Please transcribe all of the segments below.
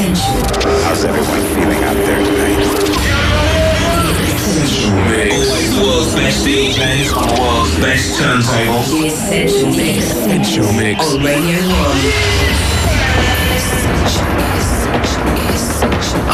Essential. How's everyone feeling out there tonight? Essential. Mix. The world's best DJs on the world's best turntables. The Essential Mix. Essential Mix. On Radio 1.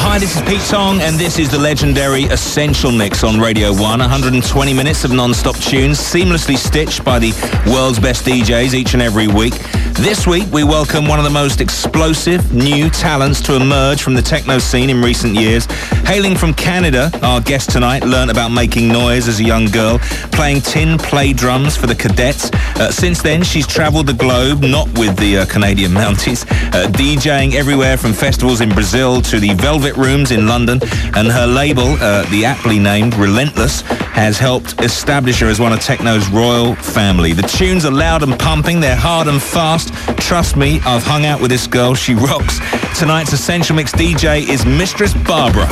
Hi, this is Pete Tong, and this is the legendary Essential Mix on Radio 1. 120 minutes of non-stop tunes, seamlessly stitched by the world's best DJs each and every week. This week, we welcome one of the most explosive new talents to emerge from the techno scene in recent years. Hailing from Canada, our guest tonight learnt about making noise as a young girl, playing tin play drums for the cadets. Uh, since then, she's travelled the globe, not with the uh, Canadian Mounties, uh, DJing everywhere from festivals in Brazil to the Velvet Rooms in London. And her label, uh, the aptly named Relentless, has helped establish her as one of techno's royal family. The tunes are loud and pumping, they're hard and fast. Trust me, I've hung out with this girl, she rocks. Tonight's Essential Mix DJ is Mistress Barbara.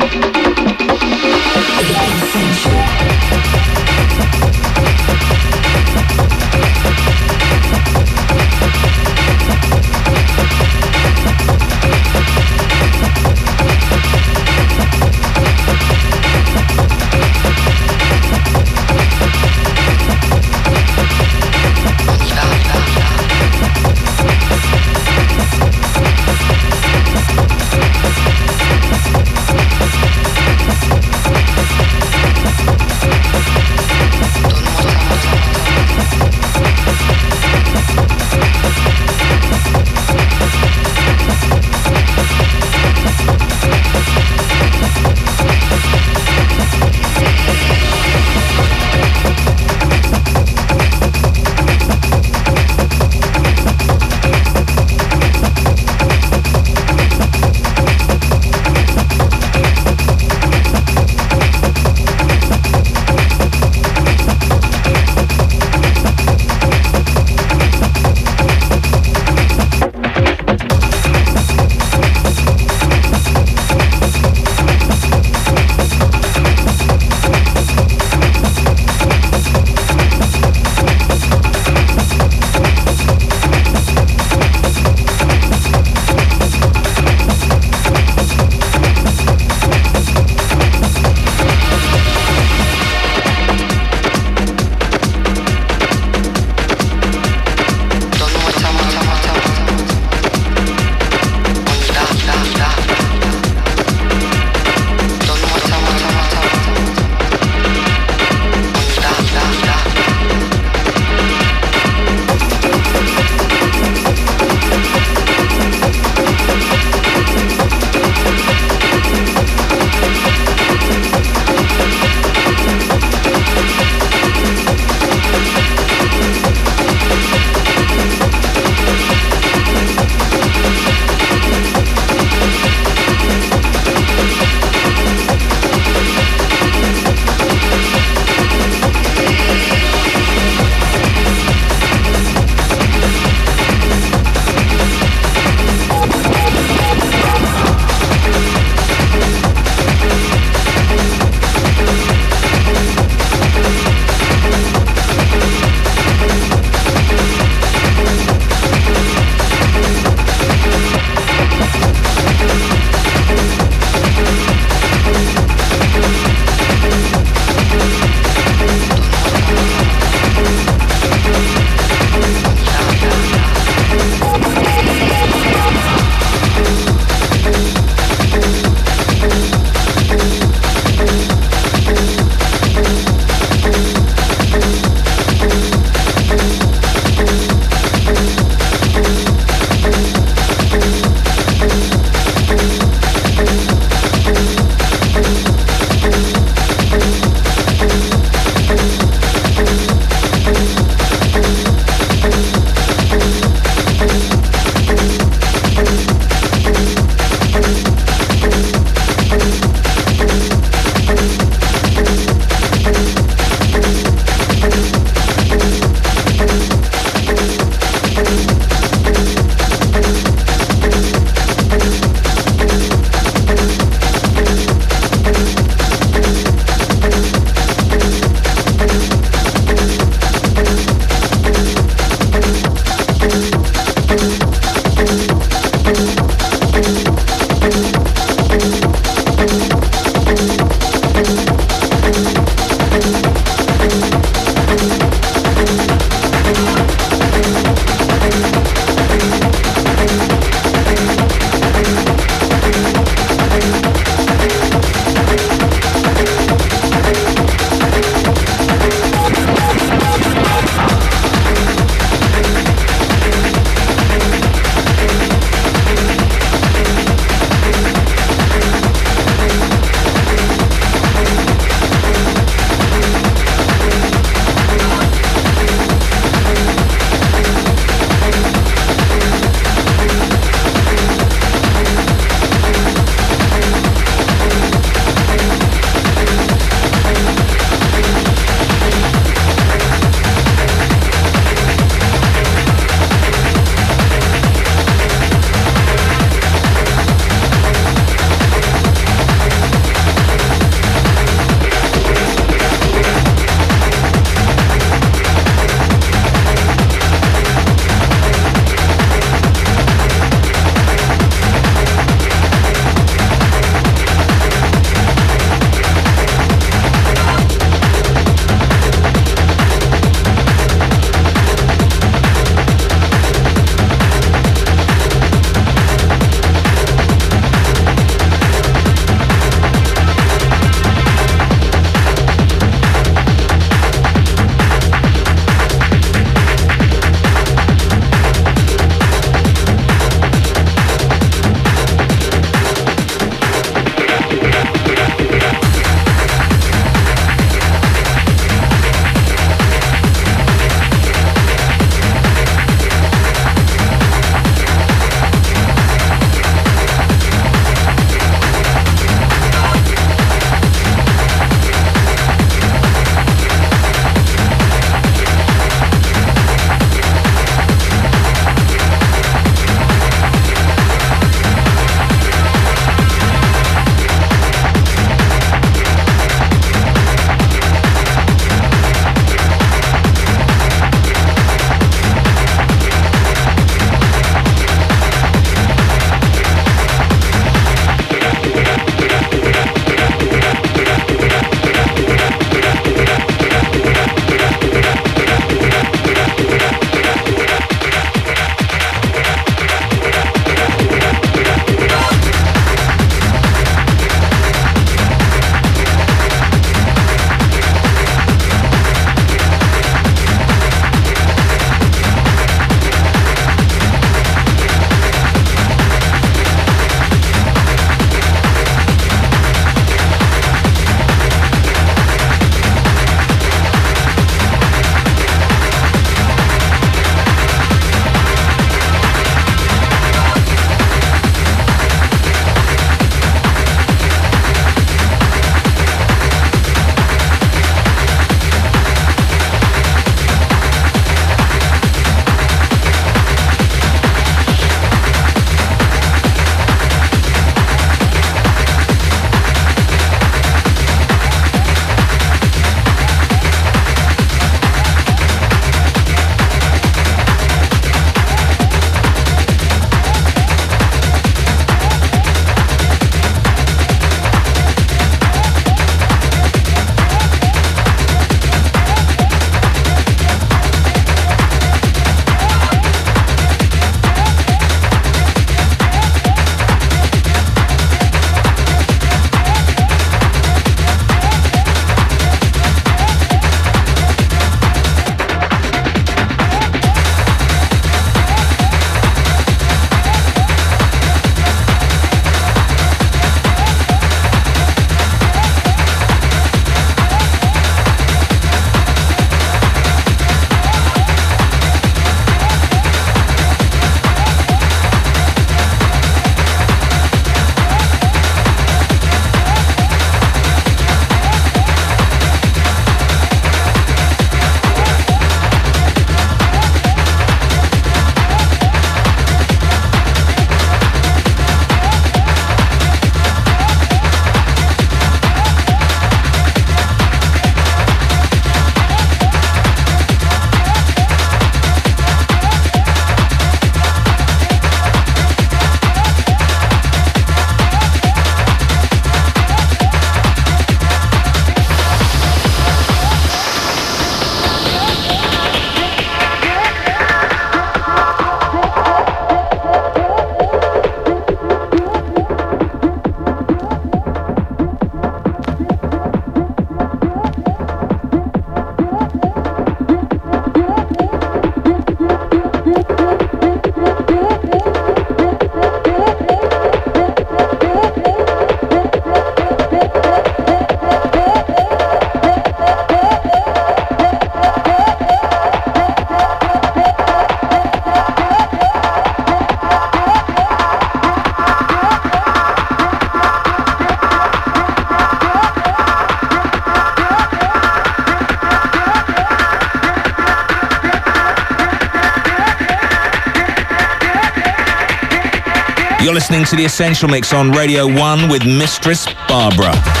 Listening to The Essential Mix on Radio 1 with Mistress Barbara.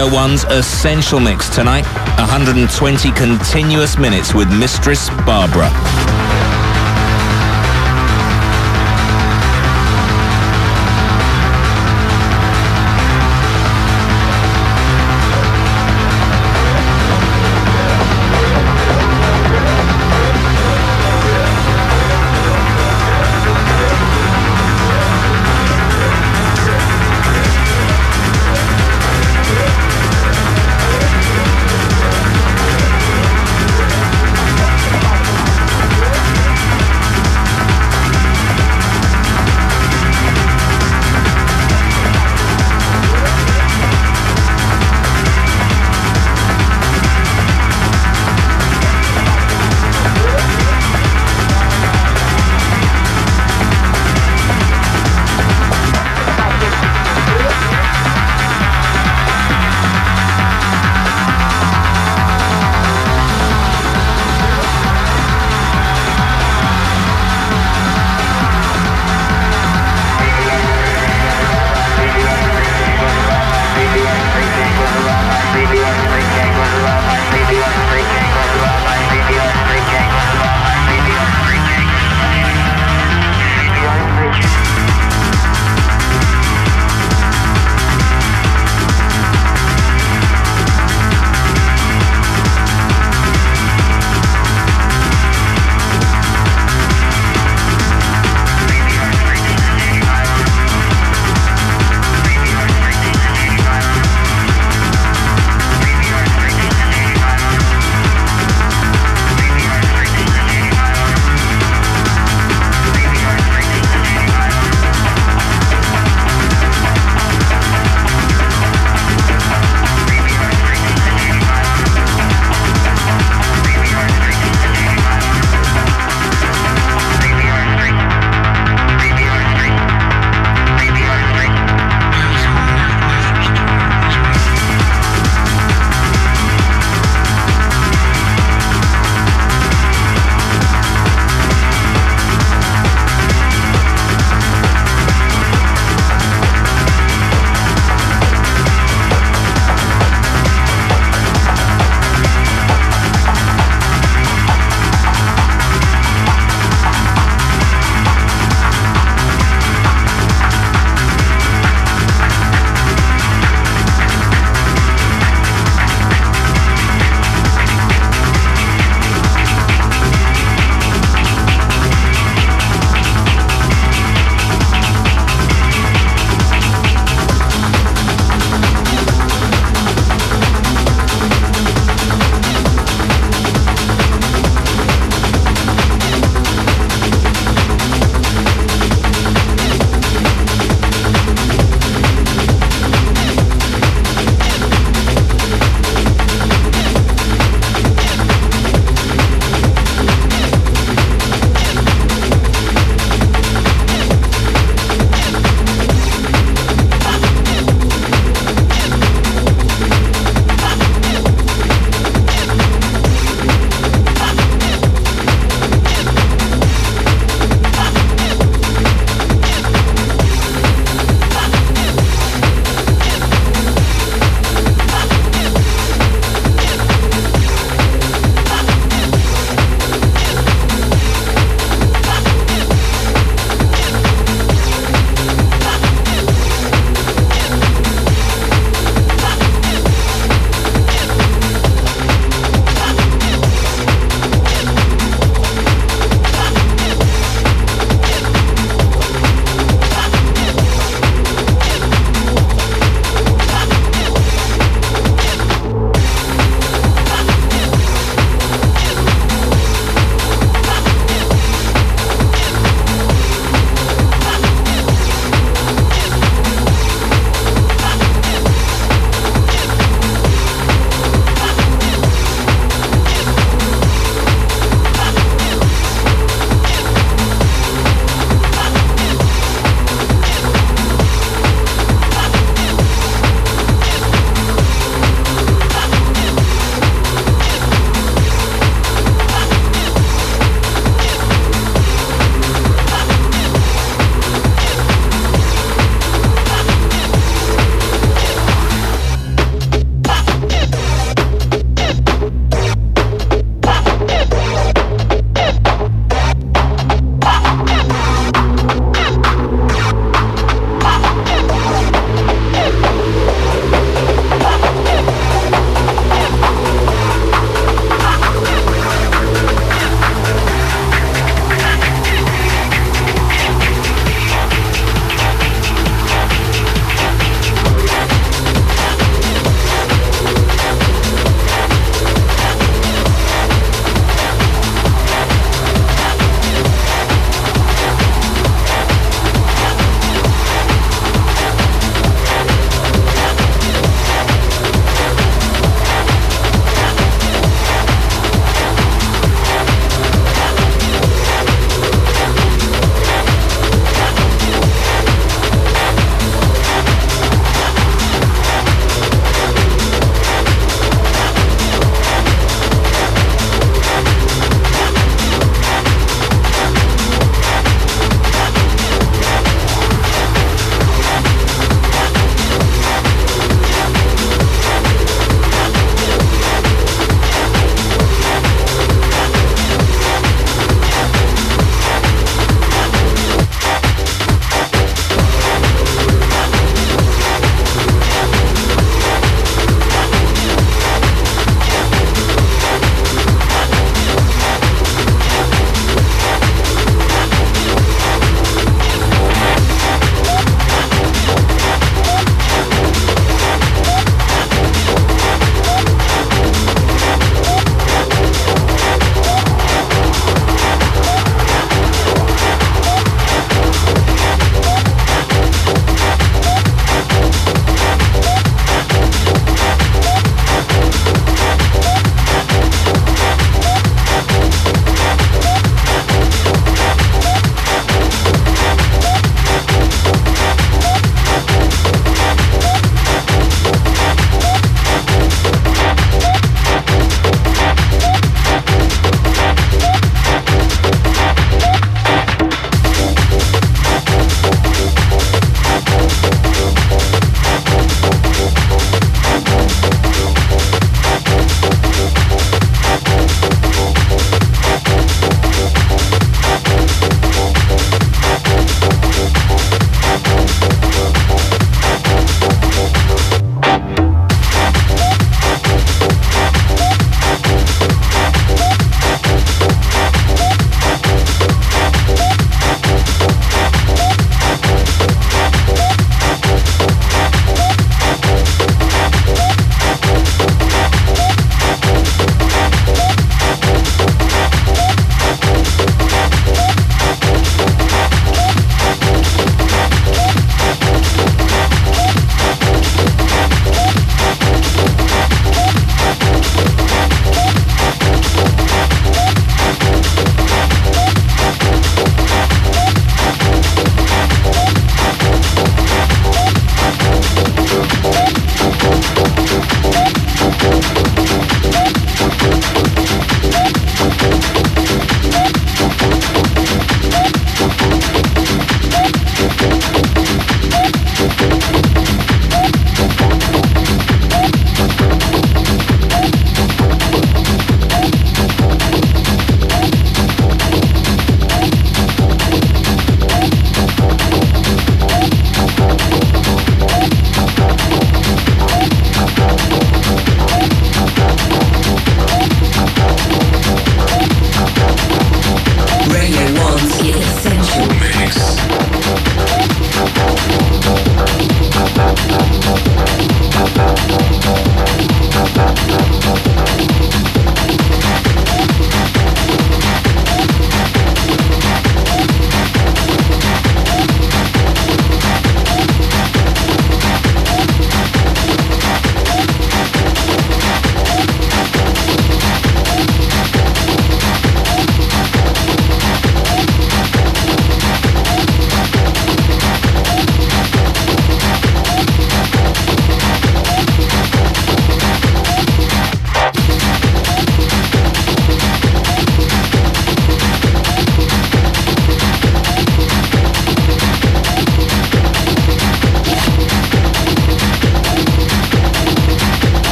Radio 1's Essential Mix tonight. 120 continuous minutes with Mistress Barbara.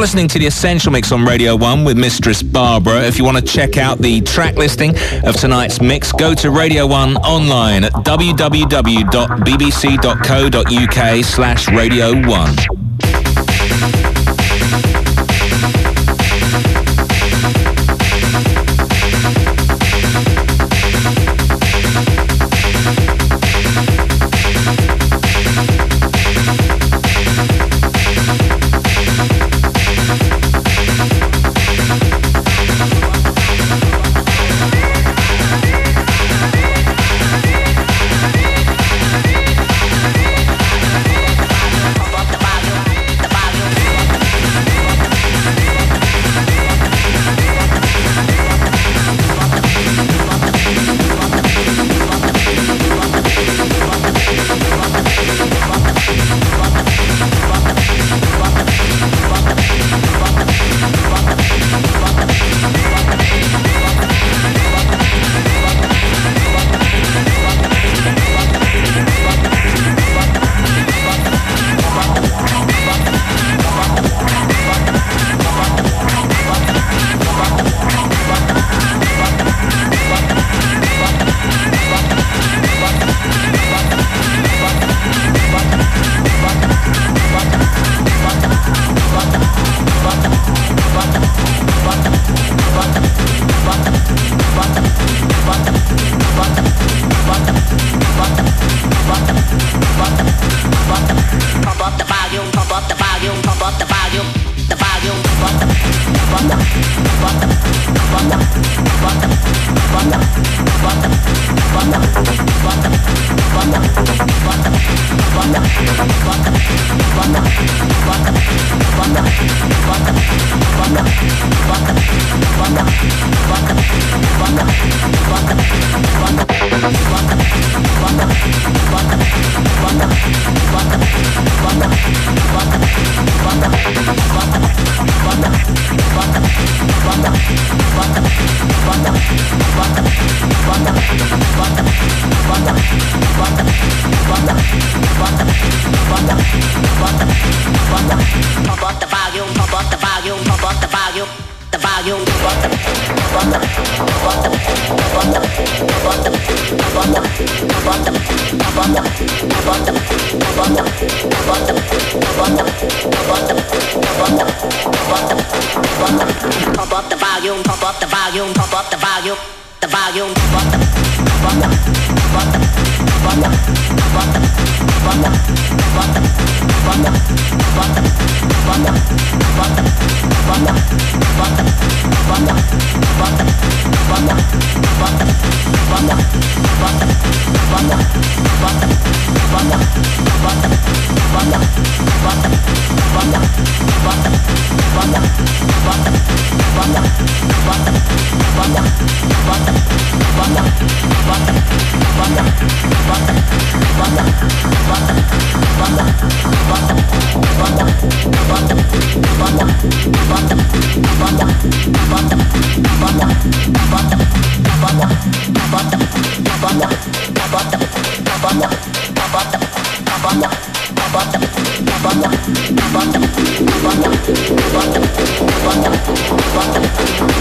You're listening to the Essential Mix on Radio 1 with Mistress Barbara. If you want to check out the track listing of tonight's mix, go to Radio 1 online at www.bbc.co.uk slash Radio 1.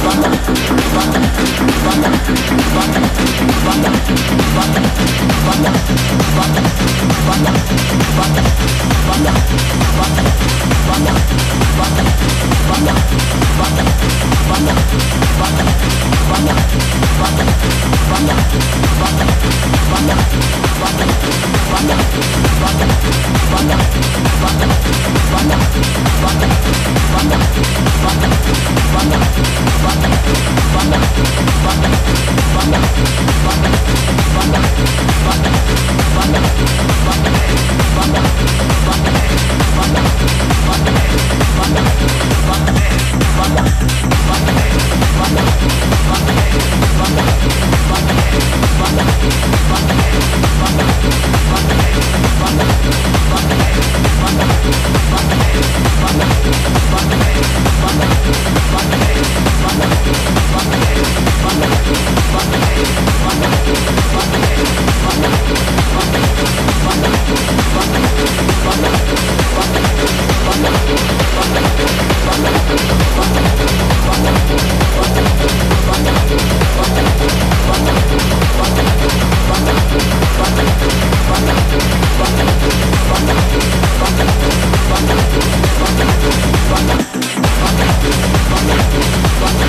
Banda, banda, banda, banda, Banda, banda, banda, banda, Fuck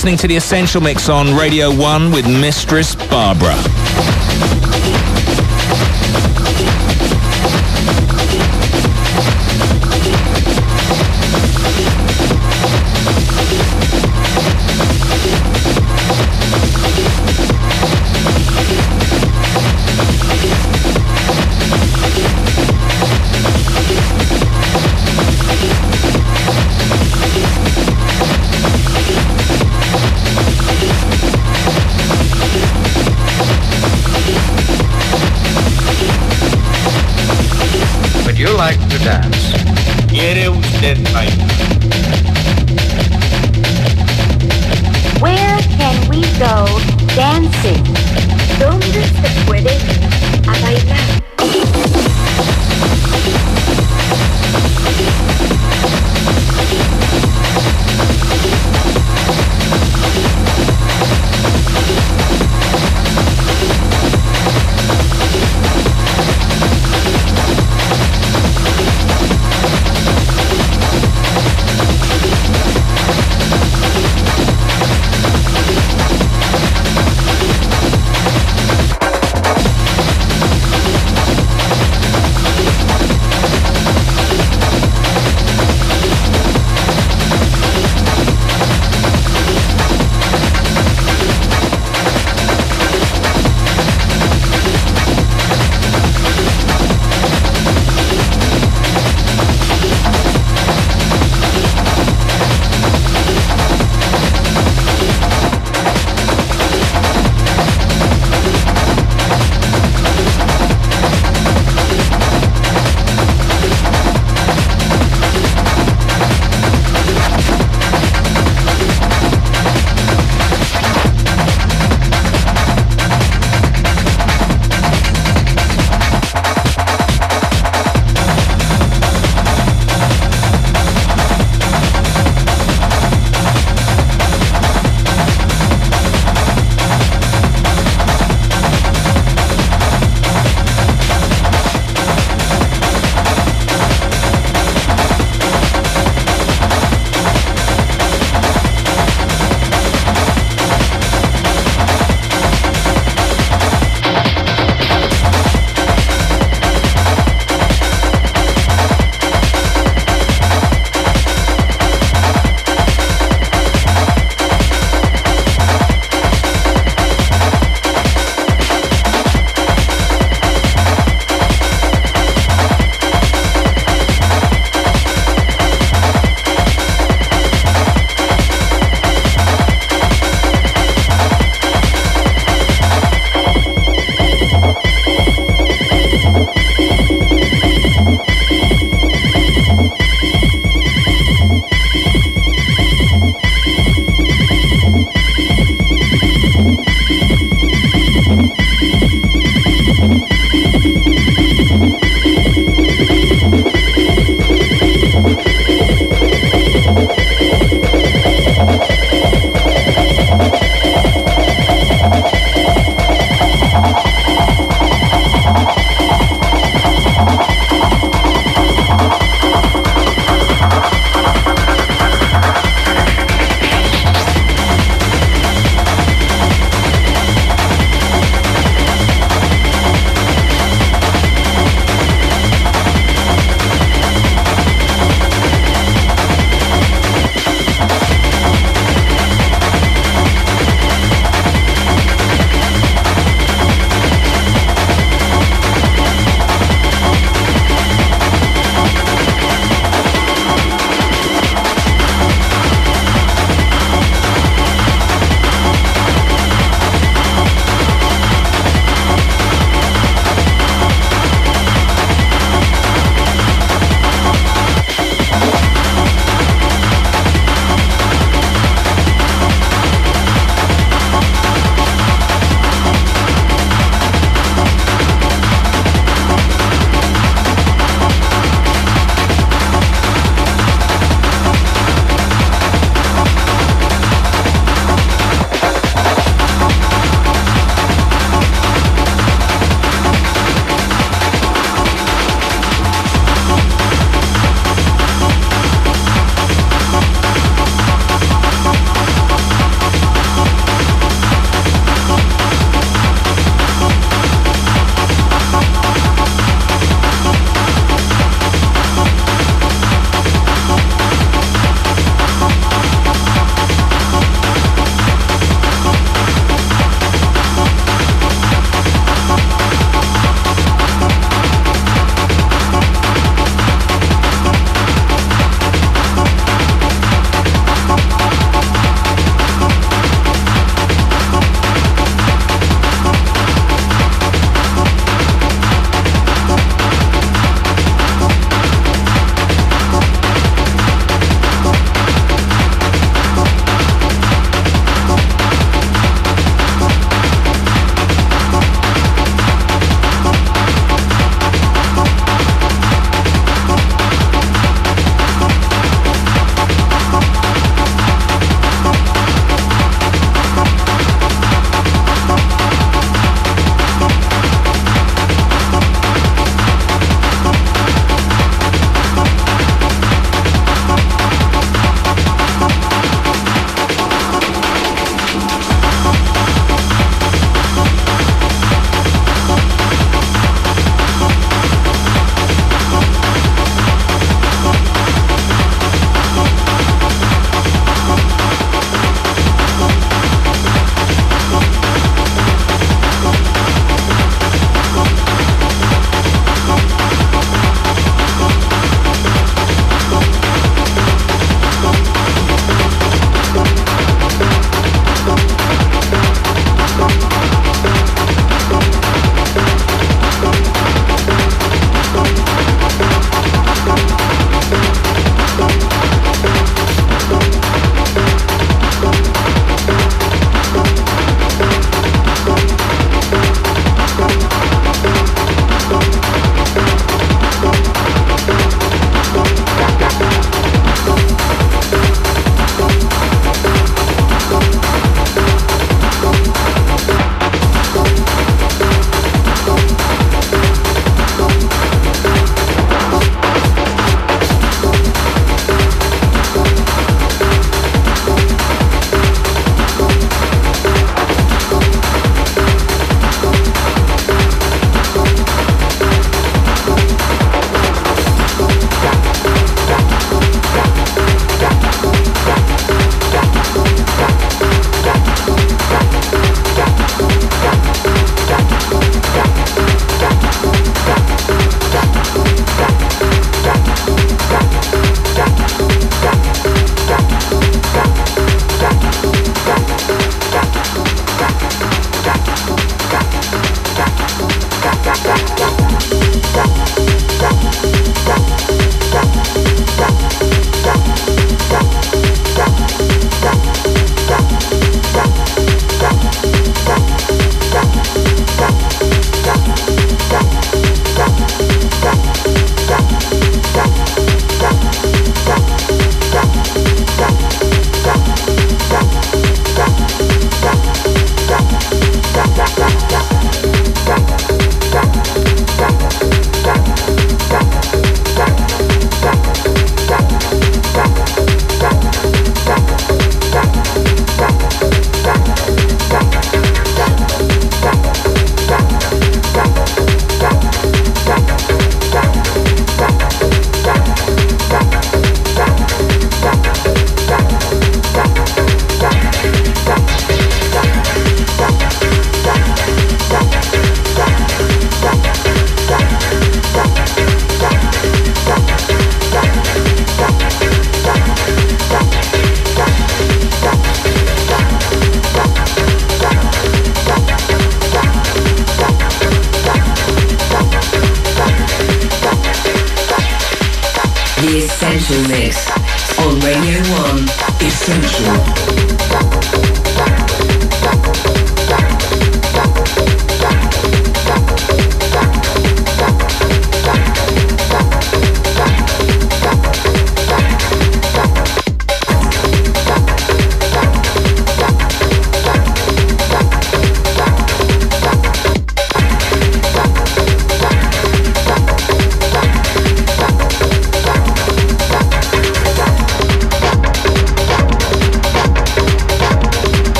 Listening to The Essential Mix on Radio 1 with Mistress Barbara.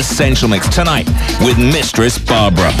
Essential Mix tonight with Mistress Barbara.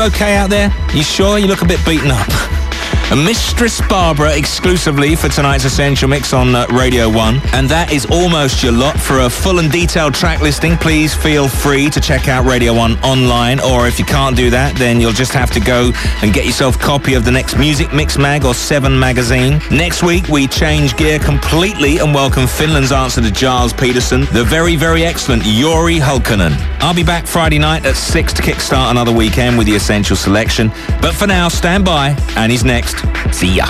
Okay out there? You sure? You look a bit beaten up. A Mistress Barbara exclusively for tonight's Essential Mix on uh, Radio 1. And that is almost your lot. For a full and detailed track listing, please feel free to check out Radio 1 online. Or if you can't do that, then you'll just have to go and get yourself a copy of the next Music Mixmag or 7 magazine. Next week, we change gear completely and welcome Finland's answer to Gilles Peterson, the very, very excellent Jori Hulkkonen. I'll be back Friday night at 6 to kickstart another weekend with the Essential Selection. But for now, stand by, and he's next. See ya.